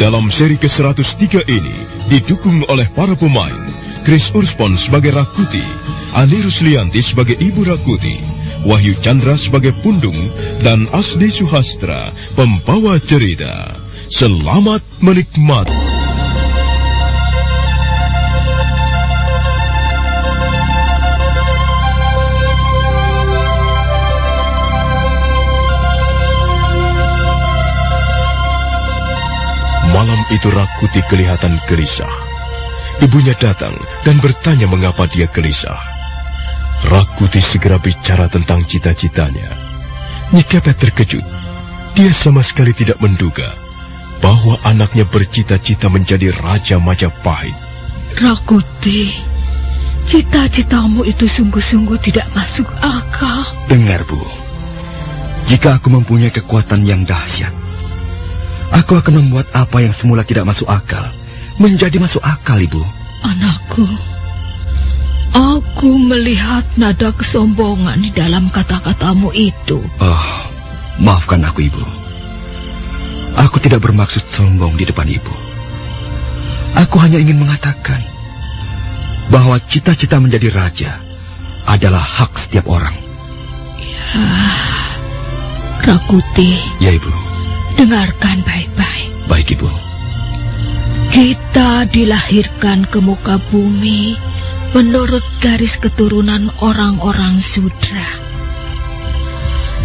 Dalam seri ke-103 ini didukung oleh para pemain Chris Urspon sebagai Rakuti, Ani Ruslianti sebagai Ibu Rakuti, Wahyu Chandra sebagai Pundung, dan Asdi Suhastra, pembawa cerita. Selamat menikmati. Malam itu Rakuti kelihatan gelisah. Ibunya datang dan bertanya mengapa dia gelisah. Rakuti segera bicara tentang cita-citanya. Nyikepet terkejut. Dia sama sekali tidak menduga bahwa anaknya bercita-cita menjadi Raja Majapahit. Rakuti, cita-citamu itu sungguh-sungguh tidak masuk akal. Dengar, Bu. Jika aku mempunyai kekuatan yang dahsyat, Aku akan membuat apa yang semula tidak masuk akal menjadi masuk akal, Ibu. Anakku, aku melihat nada kesombongan di dalam kata-katamu itu. Oh, maafkan aku, Ibu. Aku tidak bermaksud sombong di depan Ibu. Aku hanya ingin mengatakan bahwa cita-cita menjadi raja adalah hak setiap orang. Ya, Rakuti. Ya, Ibu. Dengarkan baik-baik. Baik, Ibu. Kita dilahirkan ke muka bumi menurut garis keturunan orang-orang sudra.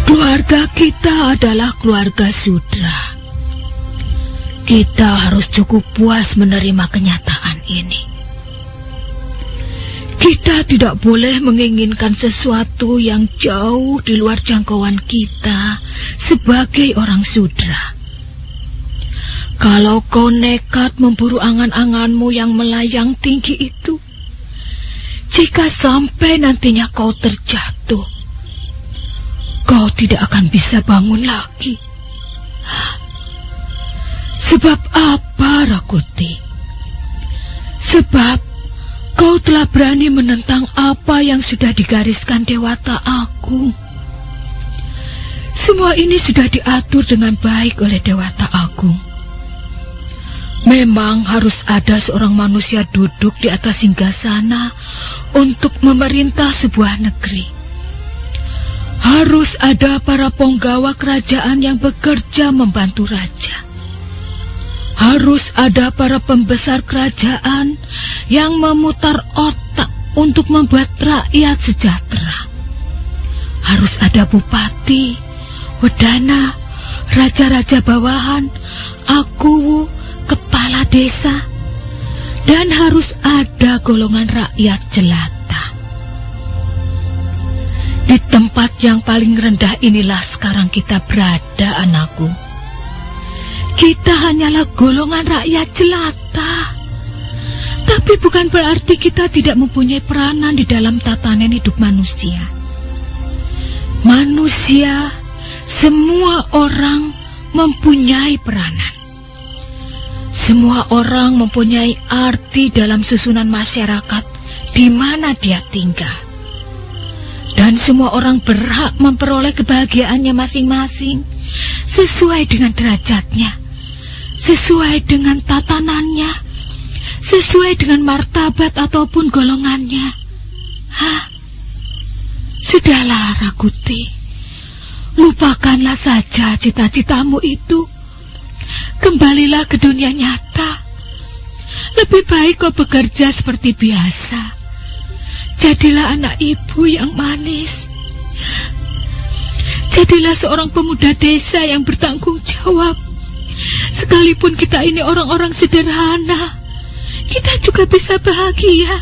Keluarga kita adalah keluarga sudra. Kita harus cukup puas menerima kenyataan ini. Kita tidak boleh menginginkan sesuatu yang jauh di luar jangkauan kita sebagai orang sudra. Kalau kau nekat memburu angan-anganmu yang melayang tinggi itu, jika sampai nantinya kau terjatuh, kau tidak akan bisa bangun lagi. Sebab apa, Rakuti? Sebab kau telah berani menentang apa yang sudah digariskan Dewata Agung. Semua ini sudah diatur dengan baik oleh Dewata Agung. Memang harus ada seorang manusia duduk di atas singgasana untuk memerintah sebuah negeri. Harus ada para penggawa kerajaan yang bekerja membantu raja. Harus ada para pembesar kerajaan yang memutar otak untuk membuat rakyat sejahtera. Harus ada bupati, wedana, raja-raja bawahan, akuwu, kepala desa, dan harus ada golongan rakyat jelata. Di tempat yang paling rendah inilah sekarang kita berada, anakku. Kita hanyalah golongan rakyat jelata. Tapi bukan berarti kita tidak mempunyai peranan di dalam tatanan hidup manusia. Manusia semua orang mempunyai peranan. Semua orang mempunyai arti dalam susunan masyarakat di mana dia tinggal. Dan semua orang berhak memperoleh kebahagiaannya masing-masing sesuai dengan derajatnya, sesuai dengan tatanannya, sesuai dengan martabat ataupun golongannya. Hah? Sudahlah, Rakuti. Lupakanlah saja cita-citamu itu. Kembalilah ke dunia nyata. Lebih baik kau bekerja seperti biasa. Jadilah anak ibu yang manis. Jadilah seorang pemuda desa yang bertanggung jawab. Sekalipun kita ini orang-orang sederhana, kita juga bisa bahagia.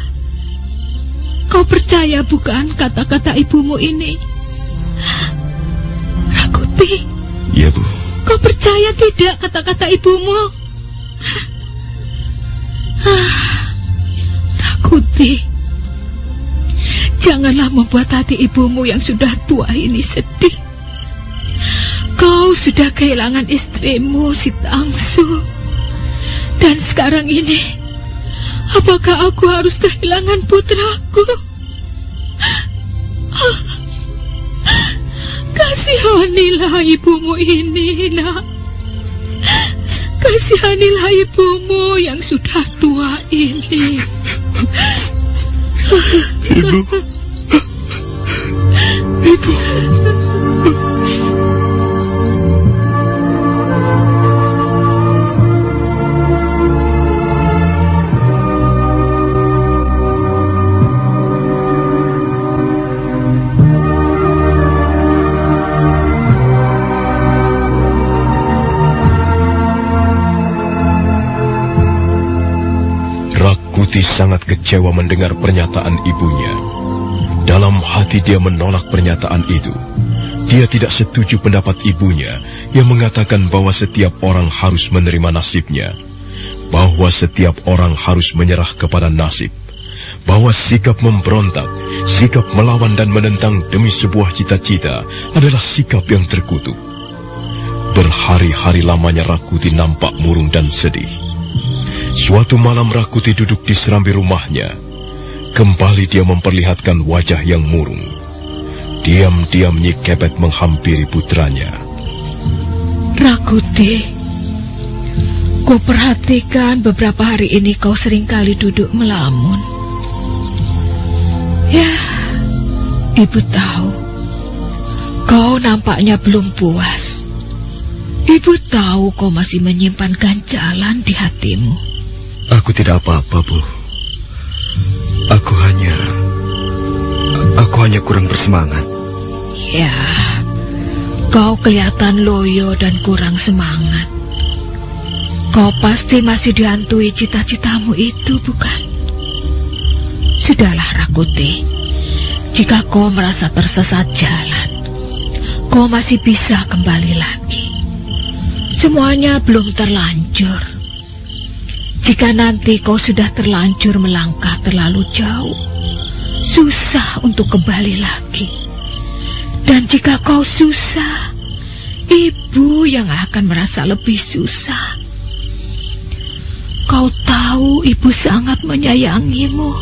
Kau percaya bukan kata-kata ibumu ini? Rakuti. Iya, Bu. Kau percaya tidak kata-kata ibumu? Rakuti. Janganlah membuat hati ibumu yang sudah tua ini sedih. Kau sudah kehilangan istrimu, si Tangsu. Dan sekarang ini, apakah aku harus kehilangan putraku? Kasihanilah ibumu ini, nak. Kasihanilah ibumu yang sudah tua ini. Ibu. Ibu. Rakuti sangat kecewa mendengar pernyataan ibunya. Dalam hati dia menolak pernyataan itu. Dia tidak setuju pendapat ibunya yang mengatakan bahwa setiap orang harus menerima nasibnya. Bahwa setiap orang harus menyerah kepada nasib. Bahwa sikap memberontak, sikap melawan dan menentang demi sebuah cita-cita adalah sikap yang terkutuk. Berhari-hari lamanya Rakuti nampak murung dan sedih. Suatu malam Rakuti duduk di serambi rumahnya. Kembali dia memperlihatkan wajah yang murung. Diam-diam Nyi Kepet menghampiri putranya. Rakuti, ku perhatikan beberapa hari ini kau sering kali duduk melamun. Ya, ibu tahu. Kau nampaknya belum puas. Ibu tahu kau masih menyimpan ganjalan di hatimu. Aku tidak apa-apa, Bu. Aku hanya... Aku hanya kurang bersemangat. Ya, kau kelihatan loyo dan kurang semangat. Kau pasti masih dihantui cita-citamu itu, bukan? Sudahlah, Rakuti. Jika kau merasa tersesat jalan, kau masih bisa kembali lagi. Semuanya belum terlanjur. Jika nanti kau sudah terlanjur melangkah terlalu jauh, susah untuk kembali lagi. Dan jika kau susah, ibu yang akan merasa lebih susah. Kau tahu ibu sangat menyayangimu.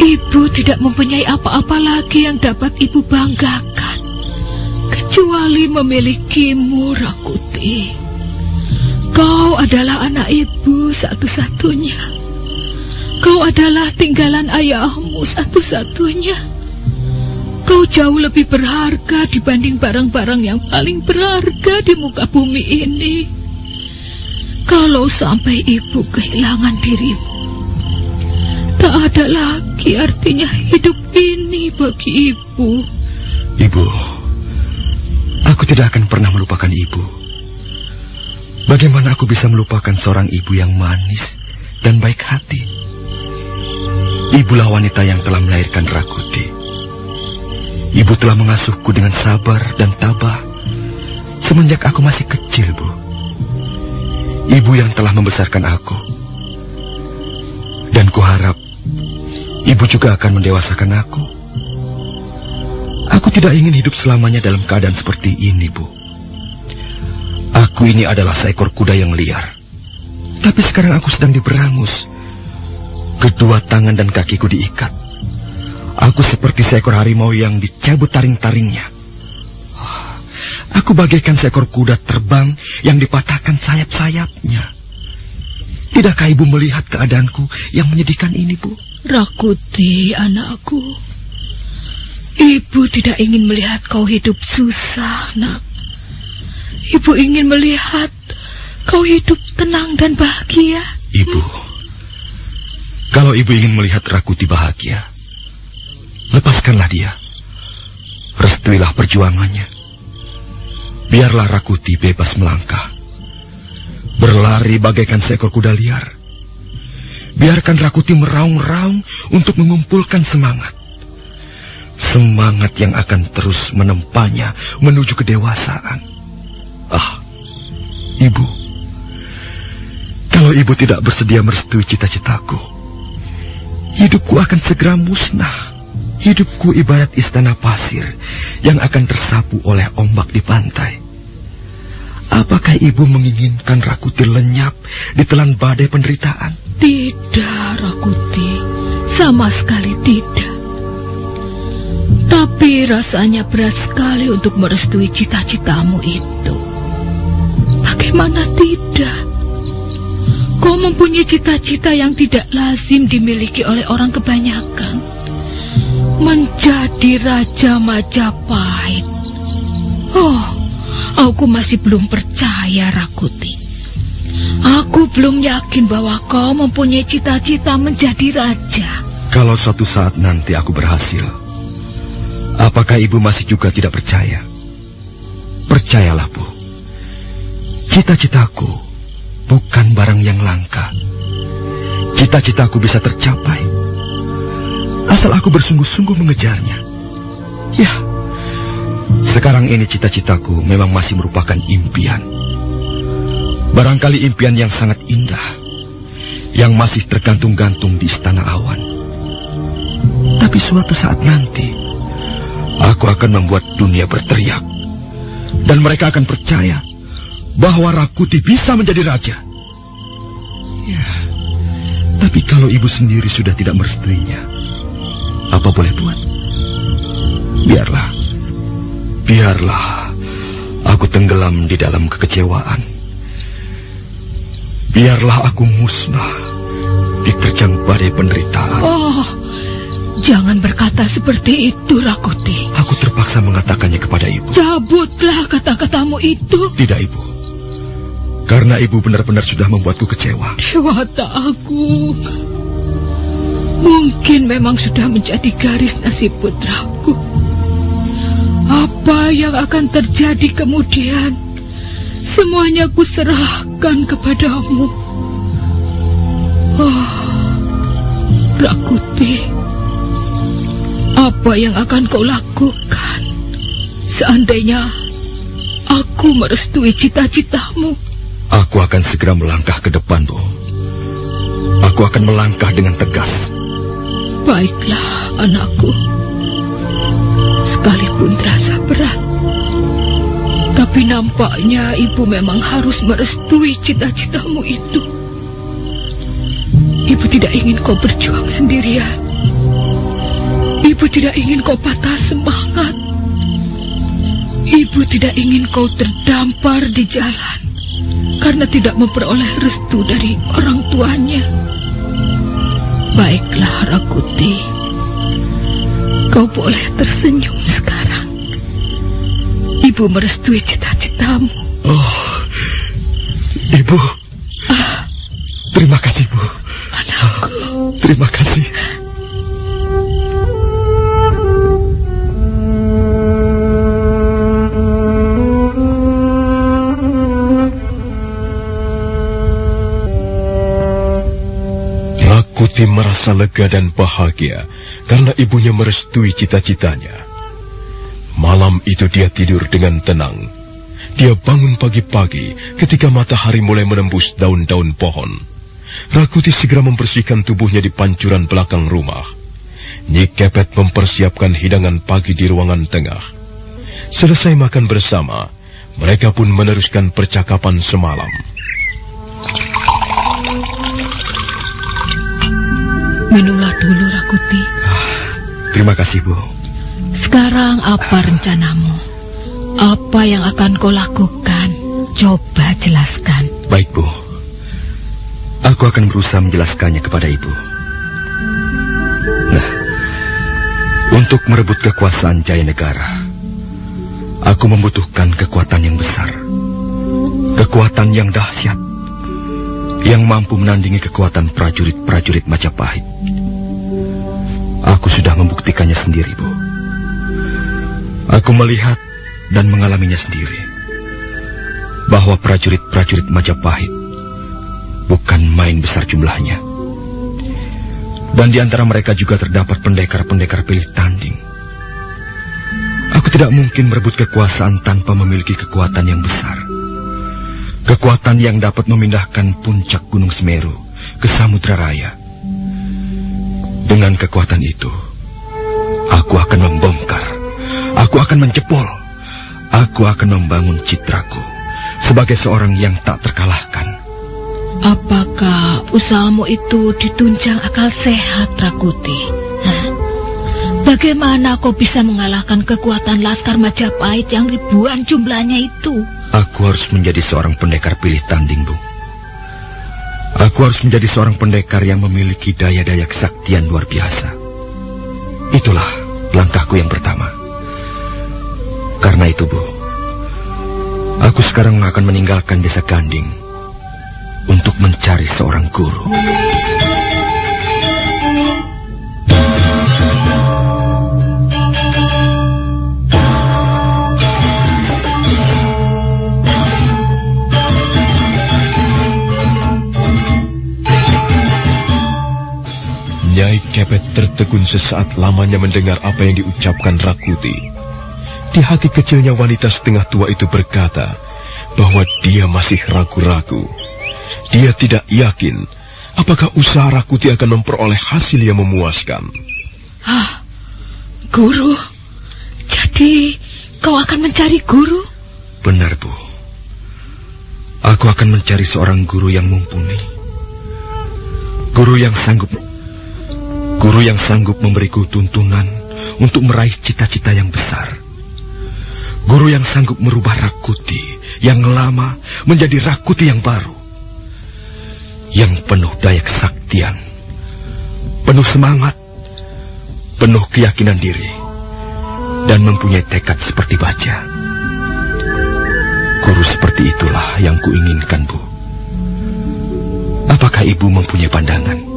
Ibu tidak mempunyai apa-apa lagi yang dapat ibu banggakan. Kecuali memilikimu, Rakuti. Kau adalah anak ibu satu-satunya. Kau adalah tinggalan ayahmu satu-satunya. Kau jauh lebih berharga dibanding barang-barang yang paling berharga di muka bumi ini. Kalau sampai ibu kehilangan dirimu, tak ada lagi artinya hidup ini bagi ibu. Ibu, aku tidak akan pernah melupakan ibu. Bagaimana aku bisa melupakan seorang ibu yang manis dan baik hati? Ibulah wanita yang telah melahirkan Rakuti. Ibu telah mengasuhku dengan sabar dan tabah semenjak aku masih kecil, Bu. Ibu yang telah membesarkan aku. Dan kuharap ibu juga akan mendewasakan aku. Aku tidak ingin hidup selamanya dalam keadaan seperti ini, Bu. Aku ini adalah seekor kuda yang liar. Tapi sekarang aku sedang diberangus. Kedua tangan dan kakiku diikat. Aku seperti seekor harimau yang dicabut taring-taringnya. Ah, Aku bagaikan seekor kuda terbang yang dipatahkan sayap-sayapnya. Tidakkah ibu melihat keadaanku yang menyedihkan ini, Bu? Rakuti, anakku. Ibu tidak ingin melihat kau hidup susah, nak. Ibu ingin melihat kau hidup tenang dan bahagia. Ibu, kalau ibu ingin melihat Rakuti bahagia, lepaskanlah dia. Restuilah perjuangannya. Biarlah Rakuti bebas melangkah. Berlari bagaikan seekor kuda liar. Biarkan Rakuti meraung-raung untuk mengumpulkan semangat. Semangat yang akan terus menempanya menuju kedewasaan. Ah, ibu. Kalau ibu tidak bersedia merestui cita-citaku, hidupku akan segera musnah. Hidupku ibarat istana pasir yang akan tersapu oleh ombak di pantai. Apakah ibu menginginkan Rakuti lenyap di telan badai penderitaan? Tidak, Rakuti. Sama sekali tidak. Tapi rasanya berat sekali untuk merestui cita-citamu itu. Bagaimana tidak? Kau mempunyai cita-cita yang tidak lazim dimiliki oleh orang kebanyakan. Menjadi Raja Majapahit. Oh, aku masih belum percaya, Rakuti. Aku belum yakin bahwa kau mempunyai cita-cita menjadi raja. Kalau suatu saat nanti aku berhasil, apakah ibu masih juga tidak percaya? Percayalah, Bu. Cita-citaku bukan barang yang langka. Cita-citaku bisa tercapai. Asal aku bersungguh-sungguh mengejarnya. Ya, sekarang ini cita-citaku memang masih merupakan impian. Barangkali impian yang sangat indah, yang masih tergantung-gantung di istana awan. Tapi suatu saat nanti, aku akan membuat dunia berteriak. Dan mereka akan percaya bahwa Rakuti bisa menjadi raja. Ya, tapi kalau ibu sendiri sudah tidak merestuinya, apa boleh buat? Biarlah, biarlah aku tenggelam di dalam kekecewaan. Biarlah aku musnah diterjang badai penderitaan. Oh, jangan berkata seperti itu, Rakuti. Aku terpaksa mengatakannya kepada ibu. Cabutlah kata-katamu itu. Tidak, ibu. Karena ibu benar-benar sudah membuatku kecewa. Dewata Agung. Mungkin memang sudah menjadi garis nasib putraku. Apa yang akan terjadi kemudian? Semuanya kuserahkan kepadamu. Oh, Rakuti. Apa yang akan kau lakukan? Seandainya aku merestui cita-citamu. Aku akan segera melangkah ke depan, Bu. Aku akan melangkah dengan tegas. Baiklah, anakku. Sekalipun terasa berat. Tapi nampaknya ibu memang harus merestui cita-citamu itu. Ibu tidak ingin kau berjuang sendirian. Ibu tidak ingin kau patah semangat. Ibu tidak ingin kau terdampar di jalan karena tidak memperoleh restu dari orang tuanya. Baiklah, Rakuti. Kau boleh tersenyum sekarang. Ibu merestui cita-citamu. Oh, Ibu. Ah, Terima kasih, Bu. anakku. Terima kasih. Rakuti merasa lega dan bahagia karena ibunya merestui cita-citanya. Malam itu dia tidur dengan tenang. Dia bangun pagi-pagi ketika matahari mulai menembus daun-daun pohon. Rakuti segera membersihkan tubuhnya di pancuran belakang rumah. Nyik Kepet mempersiapkan hidangan pagi di ruangan tengah. Selesai makan bersama, mereka pun meneruskan percakapan semalam. Minumlah dulu, Rakuti. Terima kasih, Bu. Sekarang apa rencanamu? Apa yang akan kau lakukan? Coba jelaskan. Baik, Bu. Aku akan berusaha menjelaskannya kepada Ibu. Nah, untuk merebut kekuasaan Jaya Negara, aku membutuhkan kekuatan yang besar. Kekuatan yang dahsyat. Yang mampu menandingi kekuatan prajurit-prajurit Majapahit. Aku sudah membuktikannya sendiri, Bu. Aku melihat dan mengalaminya sendiri. Bahwa prajurit-prajurit Majapahit bukan main besar jumlahnya. Dan di antara mereka juga terdapat pendekar-pendekar pilih tanding. Aku tidak mungkin merebut kekuasaan tanpa memiliki kekuatan yang besar. Kekuatan yang dapat memindahkan puncak Gunung Semeru ke Samudra Raya. Dengan kekuatan itu, aku akan membongkar, aku akan menjebol, aku akan membangun citraku sebagai seorang yang tak terkalahkan. Apakah usahamu itu ditunjang akal sehat, Rakuti? Bagaimana kau bisa mengalahkan kekuatan Laskar Majapahit yang ribuan jumlahnya itu? Aku harus menjadi seorang pendekar pilih tanding, Bu. Aku harus menjadi seorang pendekar yang memiliki daya-daya kesaktian luar biasa. Itulah langkahku yang pertama. Karena itu, Bu, aku sekarang akan meninggalkan desa Ganding untuk mencari seorang guru. Tertegun sesaat lamanya mendengar apa yang diucapkan Rakuti. Di hati kecilnya wanita setengah tua itu berkata bahwa dia masih ragu-ragu. Dia tidak yakin apakah usaha Rakuti akan memperoleh hasil yang memuaskan. Ah, guru. Jadi kau akan mencari guru? Benar, Bu. Aku akan mencari seorang guru yang mumpuni. Guru yang sanggup Guru yang sanggup memberiku tuntunan untuk meraih cita-cita yang besar. Guru yang sanggup merubah Rakuti yang lama menjadi Rakuti yang baru. Yang penuh daya kesaktian, penuh semangat, penuh keyakinan diri, dan mempunyai tekad seperti baja. Guru seperti itulah yang kuinginkan, Bu. Apakah Ibu mempunyai pandangan?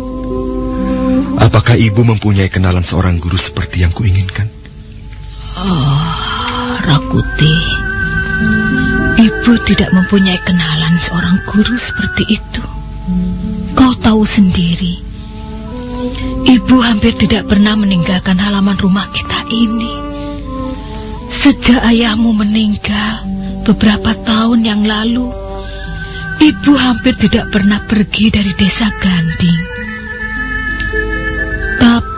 Apakah ibu mempunyai kenalan seorang guru seperti yang kuinginkan? Oh, Rakuti. Ibu tidak mempunyai kenalan seorang guru seperti itu. Kau tahu sendiri. Ibu hampir tidak pernah meninggalkan halaman rumah kita ini. Sejak ayahmu meninggal beberapa tahun yang lalu, ibu hampir tidak pernah pergi dari desa Ganding.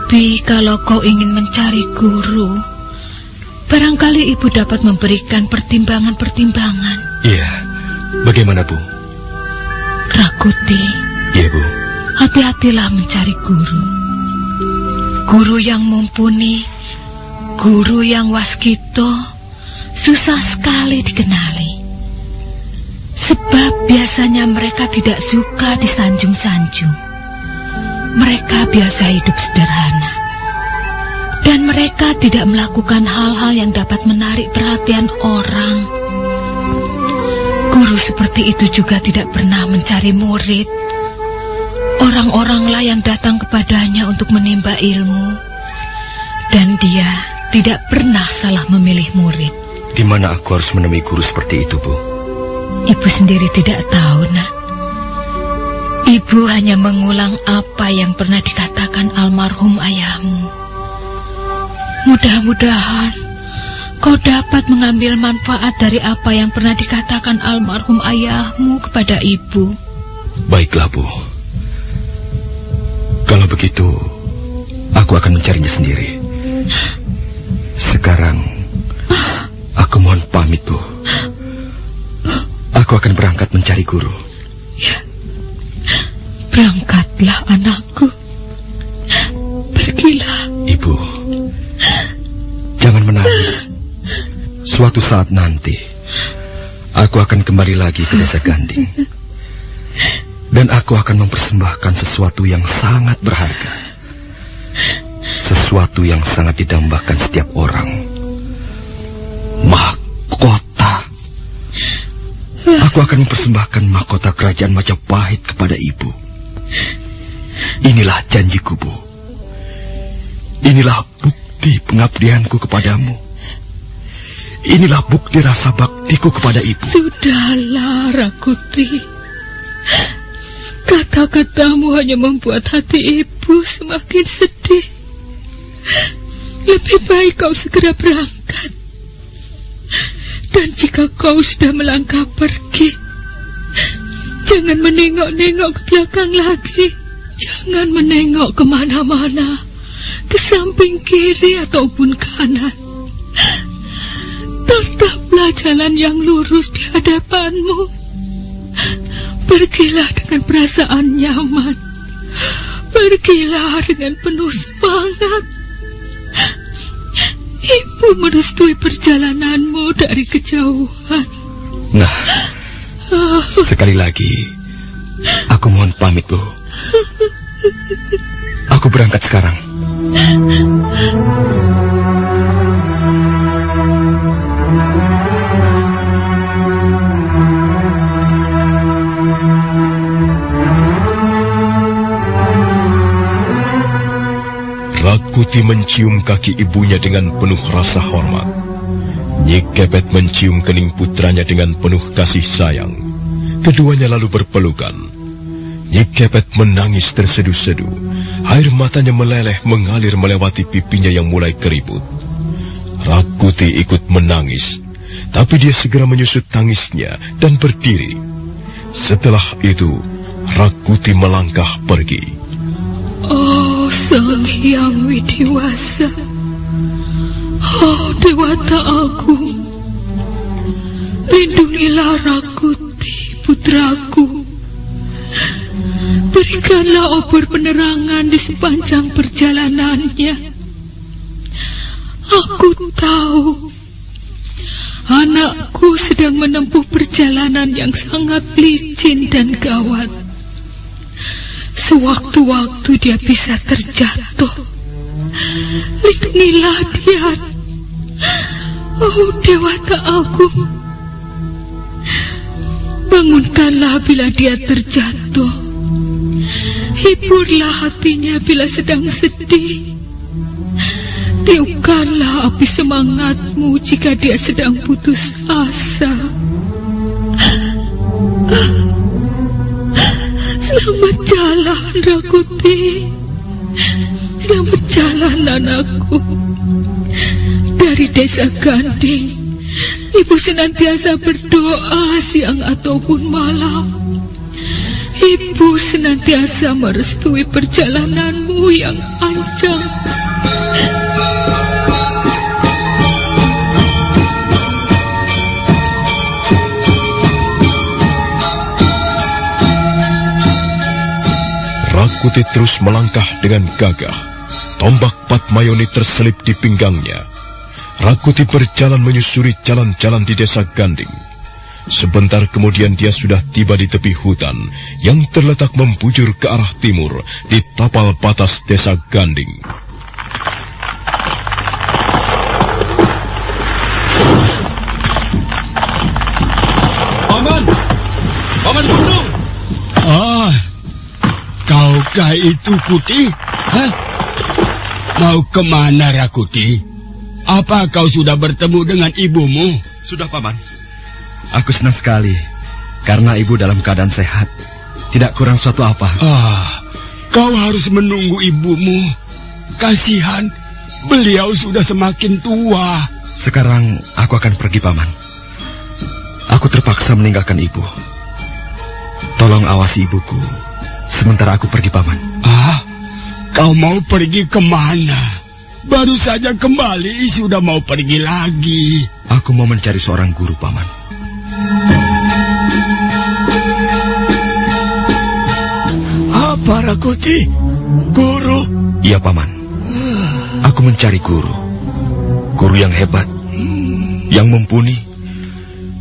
Tapi kalau kau ingin mencari guru, barangkali ibu dapat memberikan pertimbangan-pertimbangan. Iya, bagaimana Bu? Rakuti. Iya Bu. Hati-hatilah mencari guru. Guru yang mumpuni, guru yang waskito, susah sekali dikenali. Sebab biasanya mereka tidak suka disanjung-sanjung. Mereka biasa hidup sederhana. Dan mereka tidak melakukan hal-hal yang dapat menarik perhatian orang. Guru seperti itu juga tidak pernah mencari murid. Orang-oranglah yang datang kepadanya untuk menimba ilmu. Dan dia tidak pernah salah memilih murid. Di mana aku harus menemui guru seperti itu, Bu? Ibu sendiri tidak tahu, nak. Ibu hanya mengulang apa yang pernah dikatakan almarhum ayahmu. Mudah-mudahan kau dapat mengambil manfaat dari apa yang pernah dikatakan almarhum ayahmu kepada ibu. Baiklah, Bu. Kalau begitu, aku akan mencarinya sendiri. Sekarang, aku mohon pamit, Bu. Aku akan berangkat mencari guru. Berangkatlah anakku. Pergilah. Ibu, jangan menangis. Suatu saat nanti, aku akan kembali lagi ke desa Ganding. Dan aku akan mempersembahkan sesuatu yang sangat berharga. Sesuatu yang sangat didambakan setiap orang. Mahkota. Aku akan mempersembahkan mahkota kerajaan Majapahit kepada ibu. Inilah janjiku, Bu. Inilah bukti pengabdianku kepadamu. Inilah bukti rasa baktiku kepada ibu. Sudahlah, Rakuti. Kata-katamu hanya membuat hati ibu semakin sedih. Lebih baik kau segera berangkat. Dan jika kau sudah melangkah pergi, Jangan menengok-nengok ke belakang lagi. Jangan menengok ke mana-mana. Ke samping kiri ataupun kanan. Tetaplah jalan yang lurus di hadapanmu. Pergilah dengan perasaan nyaman. Pergilah dengan penuh semangat. Ibu merestui perjalananmu dari kejauhan. Nah, sekali lagi, aku mohon pamit, Bu. Aku berangkat sekarang. Rakuti mencium kaki ibunya dengan penuh rasa hormat. Nyik Kepet mencium kening putranya dengan penuh kasih sayang. Keduanya lalu berpelukan. Nyik Kepet menangis terseduh-seduh. Air matanya meleleh mengalir melewati pipinya yang mulai keriput. Rakuti ikut menangis, tapi dia segera menyusut tangisnya dan berdiri. Setelah itu, Rakuti melangkah pergi. Oh, Sang Hyang Widiwasa. Oh, Dewata Agung. Lindungilah Rakuti, putraku. Berikanlah obor penerangan di sepanjang perjalanannya. Aku tahu anakku sedang menempuh perjalanan yang sangat licin dan gawat. Sewaktu-waktu dia bisa terjatuh. Lindungilah dia. Oh Dewata Agung. Bangunkanlah bila dia terjatuh. Hiburlah hatinya bila sedang sedih. Tiupkanlah api semangatmu jika dia sedang putus asa. Selamat jalan, Rakuti. Selamat jalan, anakku. Dari desa Ganding, ibu senantiasa berdoa siang ataupun malam. Ibu senantiasa merestui perjalananmu yang panjang. Rakuti terus melangkah dengan gagah. Tombak Patmayoni terselip di pinggangnya. Rakuti berjalan menyusuri jalan-jalan di desa Ganding. Sebentar kemudian dia sudah tiba di tepi hutan yang terletak membujur ke arah timur di tapal batas desa Ganding. Paman! Paman Gunung! Ah, kaukah itu Kuti? Hah? Mau ke mana Rakuti? Apa kau sudah bertemu dengan ibumu? Sudah, Paman. Aku senang sekali karena ibu dalam keadaan sehat. Tidak kurang suatu apa. Ah, kau harus menunggu ibumu. Kasihan, beliau sudah semakin tua. Sekarang aku akan pergi, Paman. Aku terpaksa meninggalkan ibu. Tolong awasi ibuku. Sementara aku pergi, Paman. Ah, kau mau pergi ke mana? Baru saja kembali sudah mau pergi lagi. Aku mau mencari seorang guru, Paman. Apa Rakuti? Guru? Iya, Paman. Aku mencari guru. Guru yang hebat, yang mumpuni,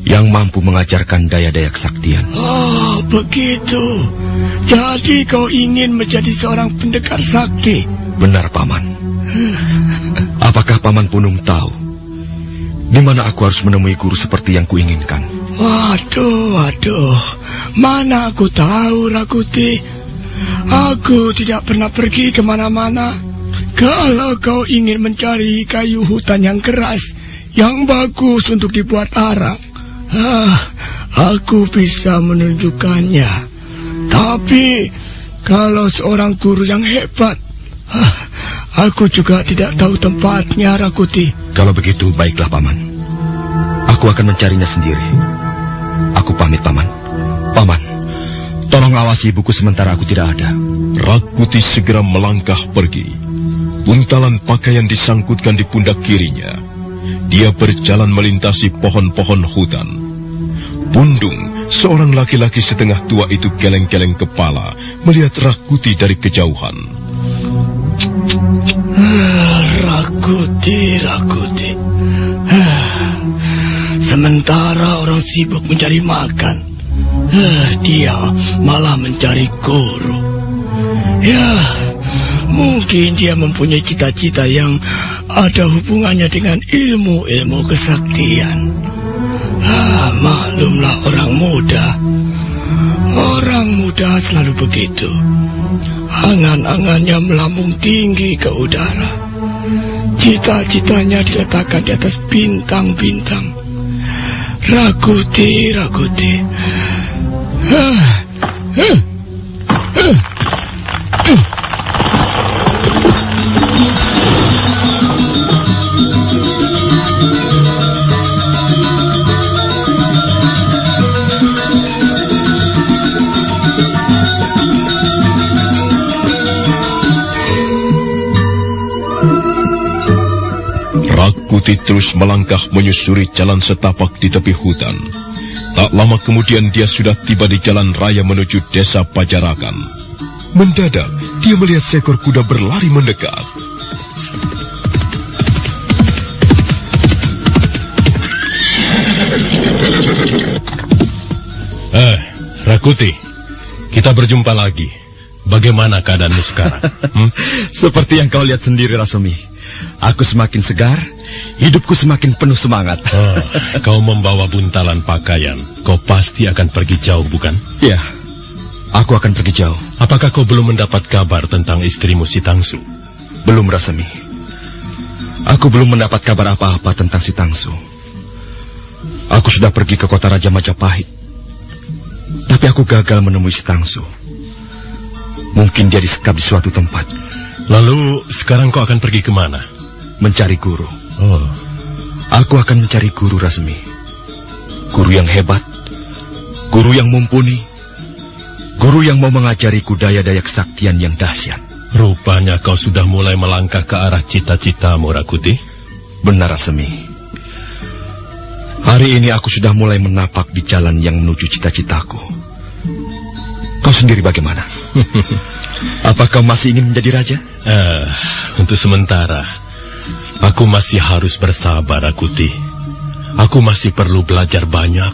yang mampu mengajarkan daya-daya kesaktian. Oh, begitu. Jadi kau ingin menjadi seorang pendekar sakti? Benar, Paman. Apakah Paman Punung tahu di mana aku harus menemui guru seperti yang kuinginkan? Waduh, waduh. Mana aku tahu, Rakuti. Aku tidak pernah pergi ke mana-mana. Kalau kau ingin mencari kayu hutan yang keras, yang bagus untuk dibuat arang, ah, aku bisa menunjukkannya. Tapi kalau seorang guru yang hebat, ah, aku juga tidak tahu tempatnya, Rakuti. Kalau begitu, baiklah, Paman. Aku akan mencarinya sendiri. Aku pamit, Paman. Paman, tolong awasi ibuku sementara aku tidak ada. Rakuti segera melangkah pergi. Buntalan pakaian disangkutkan di pundak kirinya. Dia berjalan melintasi pohon-pohon hutan. Bundung, seorang laki-laki setengah tua itu geleng-geleng kepala melihat Rakuti dari kejauhan. Rakuti. Ah, Sementara orang sibuk mencari makan, eh, dia malah mencari guru. Ya, mungkin dia mempunyai cita-cita yang ada hubungannya dengan ilmu-ilmu kesaktian. Ah, maklumlah orang muda. Orang muda selalu begitu. Angan-angannya melambung tinggi ke udara. Cita-citanya diletakkan di atas bintang-bintang. Raguti, raguti. Ah, ah, ah, ah. Rakuti terus melangkah menyusuri jalan setapak di tepi hutan. Tak lama kemudian dia sudah tiba di jalan raya menuju desa Pajarakan. Mendadak, dia melihat seekor kuda berlari mendekat. Eh, Rakuti, kita berjumpa lagi. Bagaimana keadaanmu sekarang? Hmm? Seperti yang kau lihat sendiri, Rasemi. Aku semakin segar, hidupku semakin penuh semangat. Oh, kau membawa buntalan pakaian. Kau pasti akan pergi jauh, bukan? Ya, aku akan pergi jauh. Apakah kau belum mendapat kabar tentang istrimu si Tangsu? Belum, Rasemi. Aku belum mendapat kabar apa-apa tentang si Tangsu. Aku sudah pergi ke kota Raja Majapahit. Tapi aku gagal menemui si Tangsu. Mungkin dia disekap di suatu tempat. Lalu sekarang kau akan pergi ke mana? Mencari guru. Oh, Aku akan mencari guru Rasmi. Guru yang hebat. Guru yang mumpuni. Guru yang mau mengajariku daya-daya kesaktian yang dahsyat. rupanya kau sudah mulai melangkah ke arah cita-citamu, Rakuti. Benar Rasmi. Hari ini aku sudah mulai menapak di jalan yang menuju cita-citaku. Kau sendiri bagaimana? Apakah masih ingin menjadi raja? Eh, untuk sementara, aku masih harus bersabar, Rakuti. Aku masih perlu belajar banyak.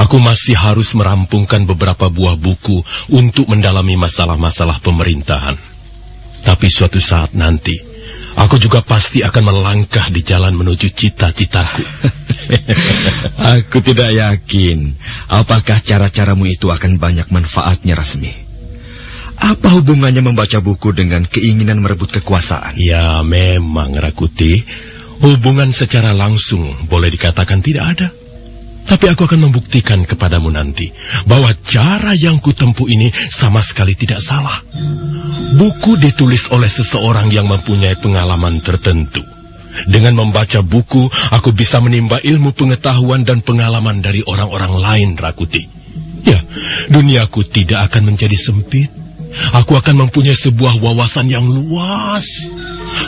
Aku masih harus merampungkan beberapa buah buku untuk mendalami masalah-masalah pemerintahan. Tapi suatu saat nanti, aku juga pasti akan melangkah di jalan menuju cita-citaku. Aku tidak yakin apakah cara-caramu itu akan banyak manfaatnya Rasmi. Apa hubungannya membaca buku dengan keinginan merebut kekuasaan? ya, memang, Rakuti. Hubungan secara langsung boleh dikatakan tidak ada. Tapi aku akan membuktikan kepadamu nanti bahwa cara yang kutempuh ini sama sekali tidak salah. Buku ditulis oleh seseorang yang mempunyai pengalaman tertentu. Dengan membaca buku, aku bisa menimba ilmu pengetahuan dan pengalaman dari orang-orang lain, Rakuti. Ya, duniaku tidak akan menjadi sempit. Aku akan mempunyai sebuah wawasan yang luas.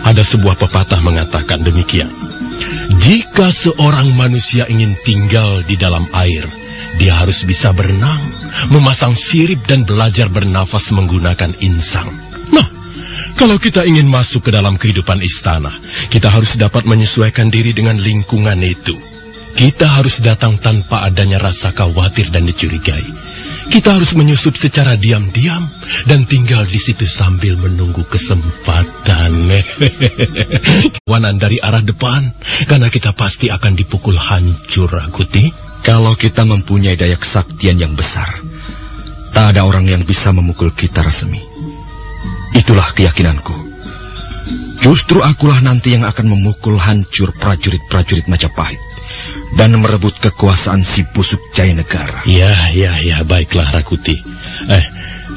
Ada sebuah pepatah mengatakan demikian. Jika seorang manusia ingin tinggal di dalam air, dia harus bisa berenang, memasang sirip dan belajar bernafas menggunakan insang. Nah, kalau kita ingin masuk ke dalam kehidupan istana, kita harus dapat menyesuaikan diri dengan lingkungan itu. Kita harus datang tanpa adanya rasa khawatir dan dicurigai. Kita harus menyusup secara diam-diam dan tinggal di situ sambil menunggu kesempatan. Kawanan dari arah depan, karena kita pasti akan dipukul hancur, Rakuti. Kalau kita mempunyai daya kesaktian yang besar, tak ada orang yang bisa memukul kita Rasmi. Itulah keyakinanku. Justru akulah nanti yang akan memukul hancur prajurit-prajurit Majapahit dan merebut kekuasaan si busuk Jaya Negara. Ya, ya, ya, baiklah Rakuti. Eh,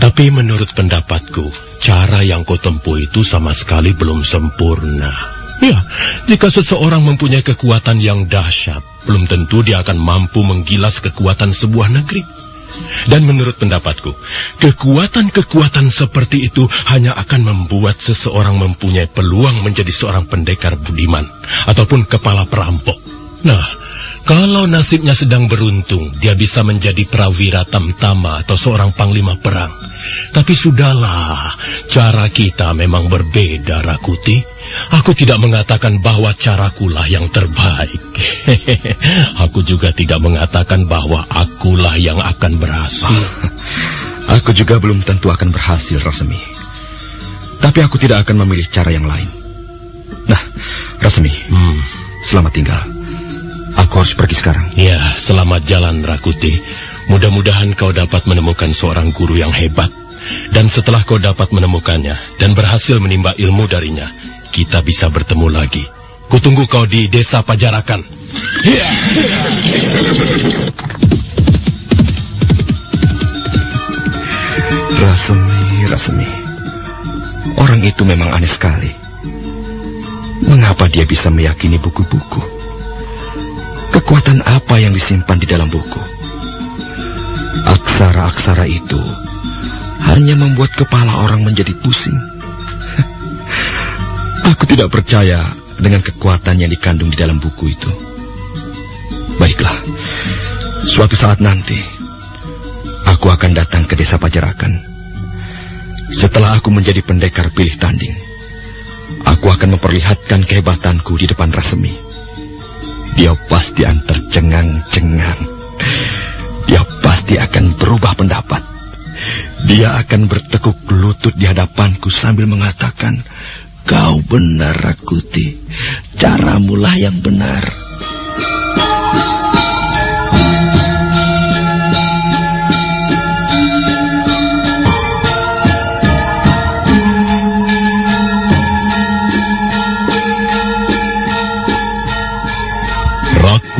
tapi menurut pendapatku, cara yang kau tempuh itu sama sekali belum sempurna. Ya, jika seseorang mempunyai kekuatan yang dahsyat, belum tentu dia akan mampu menggilas kekuatan sebuah negeri. Dan menurut pendapatku, kekuatan-kekuatan seperti itu hanya akan membuat seseorang mempunyai peluang menjadi seorang pendekar budiman ataupun kepala perampok. Nah, kalau nasibnya sedang beruntung, dia bisa menjadi prawira tamtama atau seorang panglima perang. Tapi sudahlah, cara kita memang berbeda, Rakuti. Aku tidak mengatakan bahwa carakulah yang terbaik. aku juga tidak mengatakan bahwa akulah yang akan berhasil. Aku juga belum tentu akan berhasil, Rasmi. Tapi aku tidak akan memilih cara yang lain. Nah, Rasmi, Hmm. selamat tinggal. Aku harus pergi sekarang. Ya, selamat jalan Rakuti. Mudah-mudahan kau dapat menemukan seorang guru yang hebat. Dan setelah kau dapat menemukannya dan berhasil menimba ilmu darinya, kita bisa bertemu lagi. Kutunggu kau di desa Pajarakan. Rasmi, Rasmi. Orang itu memang aneh sekali. Mengapa dia bisa meyakini buku-buku? Kekuatan apa yang disimpan di dalam buku? Aksara-aksara itu hanya membuat kepala orang menjadi pusing. Aku tidak percaya dengan kekuatan yang dikandung di dalam buku itu. Baiklah, suatu saat nanti aku akan datang ke desa Pajarakan. Setelah aku menjadi pendekar pilih tanding, aku akan memperlihatkan kehebatanku di depan Rasemi. Dia pasti akan tercengang-cengang. Dia pasti akan berubah pendapat. Dia akan bertekuk lutut di hadapanku sambil mengatakan, Kau benar, Rakuti. Caramulah yang benar.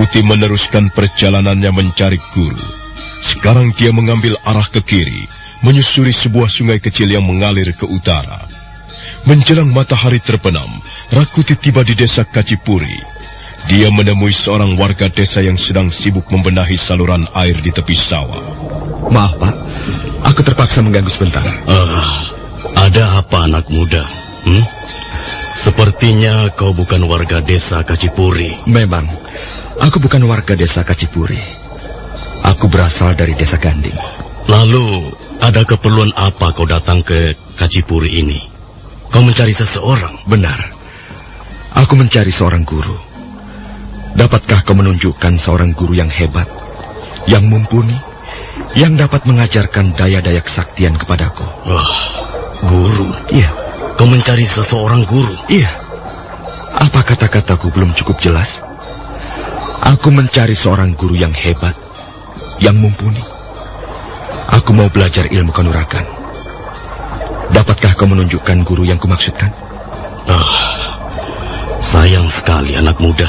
Rakuti meneruskan perjalanannya mencari guru. Sekarang dia mengambil arah ke kiri, menyusuri sebuah sungai kecil yang mengalir ke utara. Menjelang matahari terbenam, Rakuti tiba di desa Kacipuri. Dia menemui seorang warga desa yang sedang sibuk membenahi saluran air di tepi sawah. Maaf, Pak. Aku terpaksa mengganggu sebentar. Ah, ada apa anak muda? Hmm? Sepertinya kau bukan warga desa Kacipuri. Memang, aku bukan warga desa Kacipuri. Aku berasal dari desa Ganding. Lalu, ada keperluan apa kau datang ke Kacipuri ini? Kau mencari seseorang? Benar. Aku mencari seorang guru. Dapatkah kau menunjukkan seorang guru yang hebat, yang mumpuni, yang dapat mengajarkan daya-daya kesaktian kepadaku? Wah, guru. Iya, Kau mencari seseorang guru. iya. Apa kata-kataku belum cukup jelas? Aku mencari seorang guru yang hebat, yang mumpuni. Aku mau belajar ilmu kanuragan. Dapatkah kau menunjukkan guru yang kumaksudkan? Ah, sayang sekali anak muda.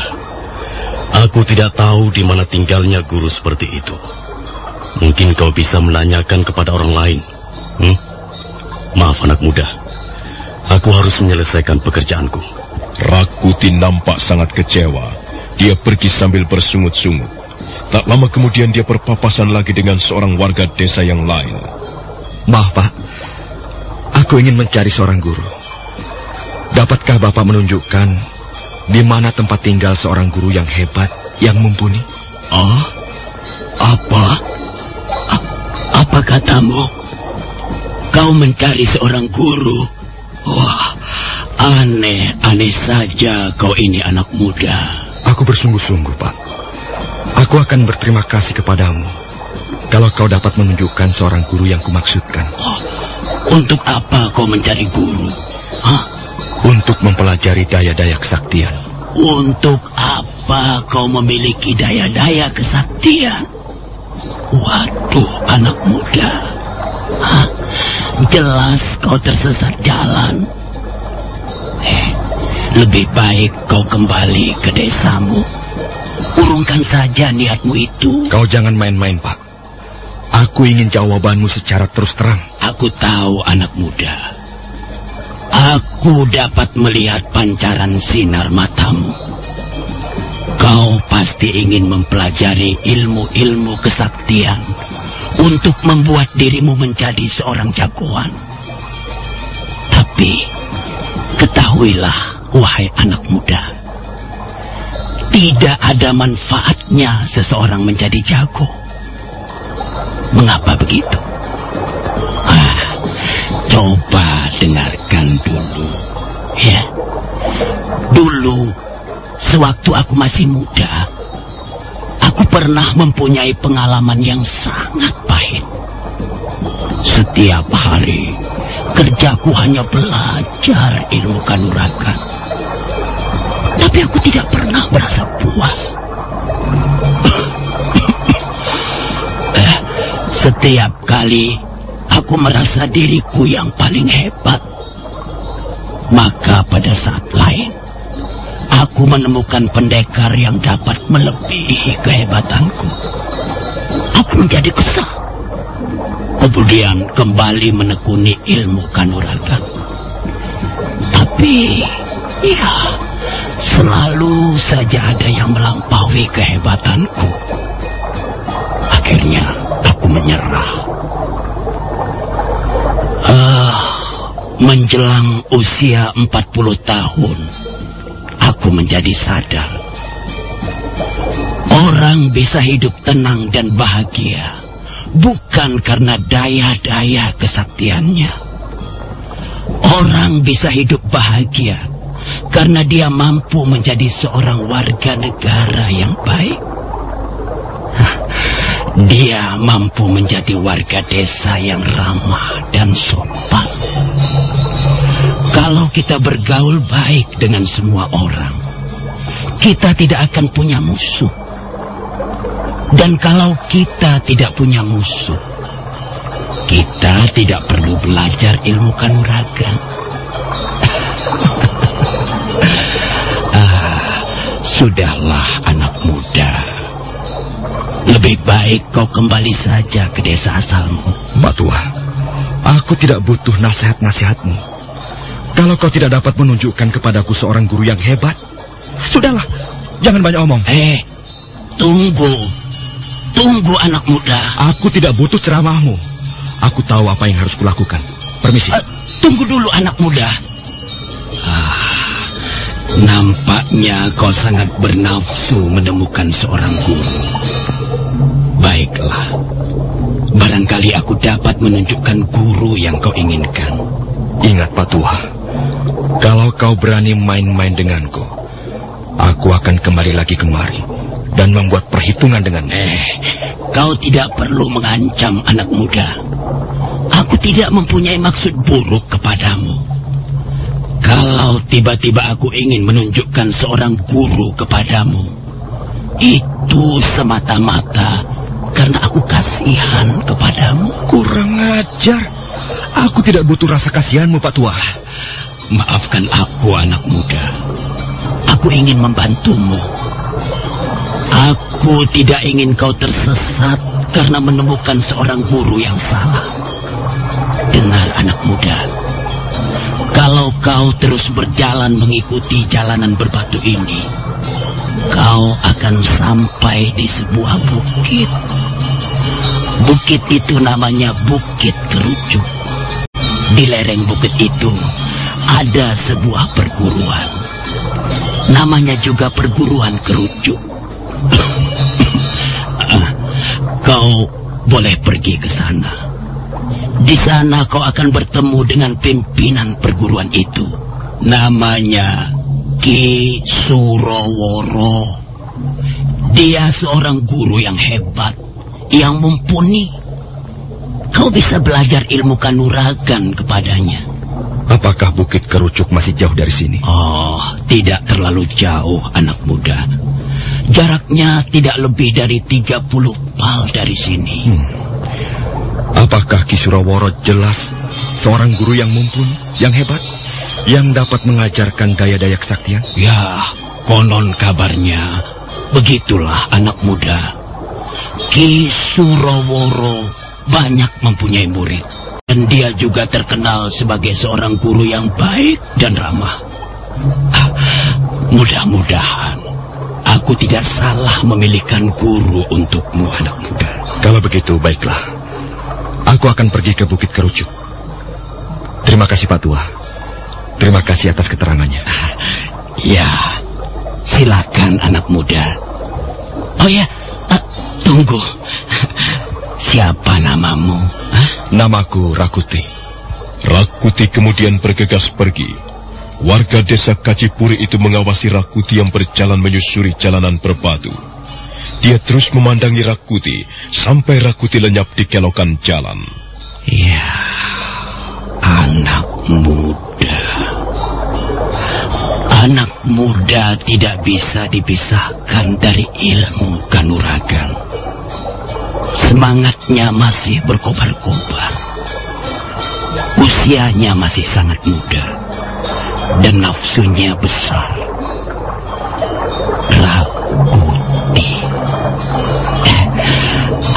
Aku tidak tahu di mana tinggalnya guru seperti itu. Mungkin kau bisa menanyakan kepada orang lain. Hmm? Maaf anak muda. Aku harus menyelesaikan pekerjaanku. Rakuti nampak sangat kecewa. Dia pergi sambil bersungut-sungut. Tak lama kemudian dia berpapasan lagi dengan seorang warga desa yang lain. Maaf, Pak. Aku ingin mencari seorang guru. Dapatkah Bapak menunjukkan di mana tempat tinggal seorang guru yang hebat, yang mumpuni? Oh, apa? A- apa katamu? Kau mencari seorang guru? Wah, aneh, aneh saja kau ini anak muda. Aku bersungguh-sungguh, Pak. Aku akan berterima kasih kepadamu kalau kau dapat menunjukkan seorang guru yang kumaksudkan Oh, untuk apa kau mencari guru? Hah? untuk mempelajari daya-daya kesaktian. Untuk apa kau memiliki daya-daya kesaktian? Waduh, anak muda. Hah? Jelas kau tersesat jalan. Eh, lebih baik kau kembali ke desamu. Urungkan saja niatmu itu. Kau jangan main-main, Pak. Aku ingin jawabanmu secara terus terang. Aku tahu anak muda. Aku dapat melihat pancaran sinar matamu. Kau pasti ingin mempelajari ilmu-ilmu kesaktian untuk membuat dirimu menjadi seorang jagoan. Tapi ketahuilah, wahai anak muda, tidak ada manfaatnya seseorang menjadi jago. Mengapa begitu? Ah, coba dengarkan dulu. Ya, Dulu, sewaktu aku masih muda, aku pernah mempunyai pengalaman yang sangat pahit. Setiap hari, kerjaku hanya belajar ilmu kanuragan. Tapi aku tidak pernah merasa puas. eh, setiap kali aku merasa diriku yang paling hebat, maka pada saat lain aku menemukan pendekar yang dapat melebihi kehebatanku. Aku menjadi kesal. Kemudian kembali menekuni ilmu kanuragan. Tapi, ya, selalu saja ada yang melampaui kehebatanku. Akhirnya, aku menyerah. Ah, menjelang usia 40 tahun, aku menjadi sadar. Orang bisa hidup tenang dan bahagia bukan karena daya-daya kesaktiannya. Orang bisa hidup bahagia karena dia mampu menjadi seorang warga negara yang baik. Dia mampu menjadi warga desa yang ramah dan sopan. Kalau kita bergaul baik dengan semua orang, kita tidak akan punya musuh. Dan kalau kita tidak punya musuh, kita tidak perlu belajar ilmu kanuragan. ah, sudahlah anak muda. Lebih baik kau kembali saja ke desa asalmu. Mbak Tua, aku tidak butuh nasihat-nasihatmu. Kalau kau tidak dapat menunjukkan kepadaku seorang guru yang hebat, sudahlah, jangan banyak omong. Eh, tunggu. Tunggu anak muda. Aku tidak butuh ceramahmu. Aku tahu apa yang harus kulakukan. Permisi. Uh, tunggu dulu anak muda. Ah, nampaknya kau sangat bernafsu menemukan seorang guru. Baiklah. Barangkali aku dapat menunjukkan guru yang kau inginkan. Ingat Pak Tua, kalau kau berani main-main denganku, aku akan kembali lagi kemari dan membuat perhitungan dengan Eh, kau tidak perlu mengancam anak muda. Aku tidak mempunyai maksud buruk kepadamu. Kalau tiba-tiba aku ingin menunjukkan seorang guru kepadamu, itu semata-mata karena aku kasihan kepadamu. Kurang ajar. Aku tidak butuh rasa kasihanmu, Pak Tua. Maafkan aku, anak muda. Aku ingin membantumu. Aku tidak ingin kau tersesat karena menemukan seorang guru yang salah. Dengar anak muda, kalau kau terus berjalan mengikuti jalanan berbatu ini, kau akan sampai di sebuah bukit. Bukit itu namanya Bukit Kerucuk. Di lereng bukit itu ada sebuah perguruan. Namanya juga perguruan kerucuk. kau boleh pergi ke sana. Di sana kau akan bertemu dengan pimpinan perguruan itu. Namanya Ki Suroworo. Dia seorang guru yang hebat, yang mumpuni. Kau bisa belajar ilmu kanuragan kepadanya. Apakah Bukit Kerucuk masih jauh dari sini? Oh, tidak terlalu jauh, anak muda. Jaraknya tidak lebih dari 30 pal dari sini. Hmm. Apakah Kisuraworo jelas seorang guru yang mumpuni, yang hebat, yang dapat mengajarkan daya-daya kesaktian? Ya, konon kabarnya begitulah anak muda. Kisuraworo banyak mempunyai murid. Dan dia juga terkenal sebagai seorang guru yang baik dan ramah. Ah, mudah-mudahan aku tidak salah memilihkan guru untukmu, anak muda. Kalau begitu, baiklah. Aku akan pergi ke Bukit Kerucuk. Terima kasih, Pak Tua. Terima kasih atas keterangannya. Ya, silakan anak muda. Oh ya, uh, tunggu. Siapa namamu? Hah? Namaku Rakuti. Rakuti kemudian bergegas pergi. Warga desa Kacipuri itu mengawasi Rakuti yang berjalan menyusuri jalanan berbatu. Dia terus memandangi Rakuti sampai Rakuti lenyap di kelokan jalan. Ya, anak muda. Anak muda tidak bisa dipisahkan dari ilmu kanuragan. Semangatnya masih berkobar-kobar. Usianya masih sangat muda. Dan nafsunya besar. Rakuti. Eh,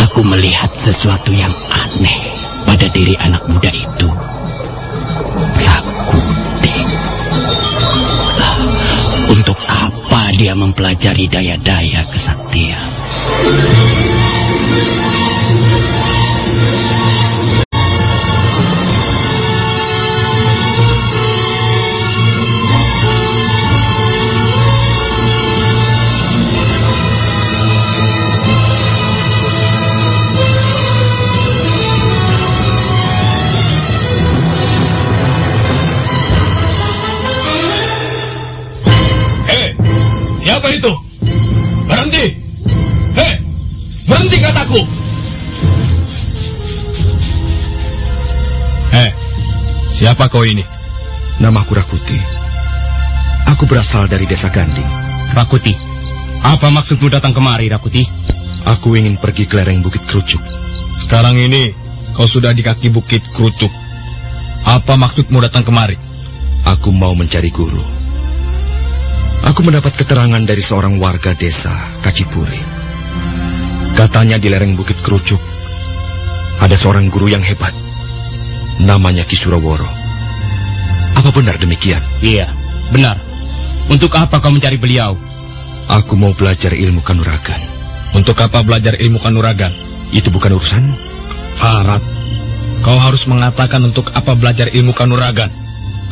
aku melihat sesuatu yang aneh pada diri anak muda itu. Rakuti. Ah, Untuk apa dia mempelajari daya-daya kesaktian? Siapa kau ini? Namaku Rakuti. Aku berasal dari desa Ganding. Rakuti. Apa maksudmu datang kemari, Rakuti? Aku ingin pergi ke lereng Bukit Kerucuk. Sekarang ini kau sudah di kaki bukit kerucuk. Apa maksudmu datang kemari? Aku mau mencari guru. Aku mendapat keterangan dari seorang warga desa Kacipuri. Katanya di lereng Bukit Kerucuk ada seorang guru yang hebat. Namanya Kisuraworo. Apa benar demikian? Iya, benar. Untuk apa kau mencari beliau? Aku mau belajar ilmu kanuragan. Untuk apa belajar ilmu kanuragan? Itu bukan urusan. Farat, kau harus mengatakan untuk apa belajar ilmu kanuragan.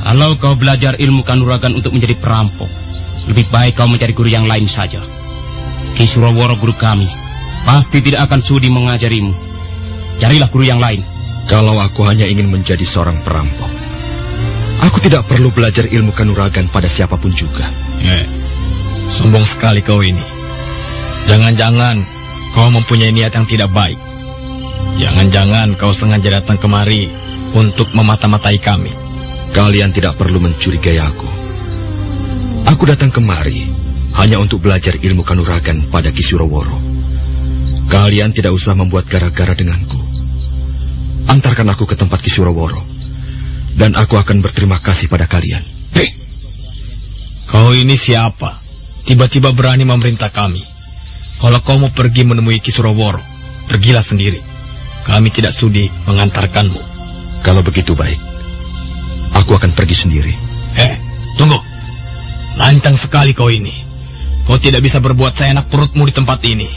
Kalau kau belajar ilmu kanuragan untuk menjadi perampok, lebih baik kau mencari guru yang lain saja. Ki Suraworo guru kami pasti tidak akan sudi mengajarimu. Carilah guru yang lain. Kalau aku hanya ingin menjadi seorang perampok, aku tidak perlu belajar ilmu kanuragan pada siapa pun juga. Eh, sombong sekali kau ini. Jangan-jangan kau mempunyai niat yang tidak baik. Jangan-jangan kau sengaja datang kemari untuk memata-matai kami. Kalian tidak perlu mencurigai aku. Aku datang kemari hanya untuk belajar ilmu kanuragan pada Kisuraworo. Kalian tidak usah membuat gara-gara denganku. Antarkan aku ke tempat Kisuraworo, dan aku akan berterima kasih pada kalian. Hei, kau ini siapa? Tiba-tiba berani memerintah kami. Kalau kau mau pergi menemui Kisuraworo, pergilah sendiri. Kami tidak sudi mengantarkanmu. Kalau begitu baik, aku akan pergi sendiri. Eh, tunggu. Lancang sekali kau ini. Kau tidak bisa berbuat seenak perutmu di tempat ini.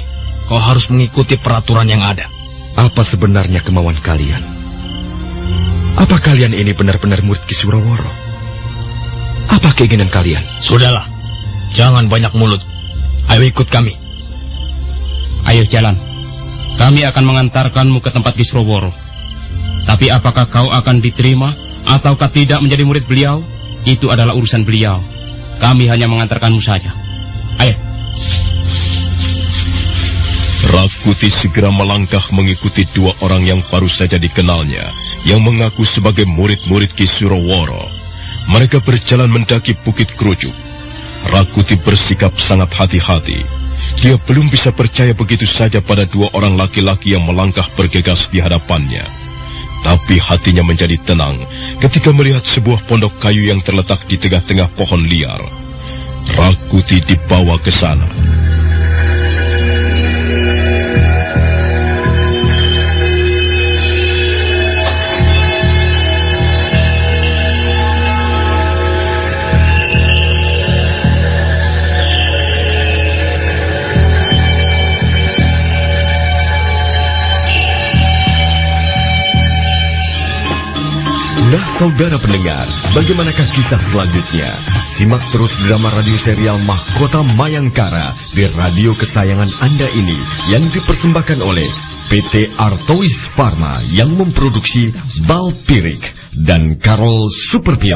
Kau harus mengikuti peraturan yang ada. Apa sebenarnya kemauan kalian? Apa kalian ini benar-benar murid Kisuraworo? Apa keinginan kalian? Sudahlah. Jangan banyak mulut. Ayo ikut kami. Ayo jalan. Kami akan mengantarkanmu ke tempat Kisroworo. Tapi apakah kau akan diterima ataukah tidak menjadi murid beliau? Itu adalah urusan beliau. Kami hanya mengantarkanmu saja. Rakuti segera melangkah mengikuti dua orang yang baru saja dikenalnya, yang mengaku sebagai murid-murid Kisuroworo. Mereka berjalan mendaki Bukit Kerucuk. Rakuti bersikap sangat hati-hati. Dia belum bisa percaya begitu saja pada dua orang laki-laki yang melangkah bergegas di hadapannya. Tapi hatinya menjadi tenang ketika melihat sebuah pondok kayu yang terletak di tengah-tengah pohon liar. Rakuti dibawa ke sana. Nah, saudara pendengar, bagaimanakah kisah selanjutnya? Simak terus drama radio serial Mahkota Mayangkara di radio kesayangan Anda ini yang dipersembahkan oleh PT Artois Pharma yang memproduksi Balpirik dan Karol Superpil.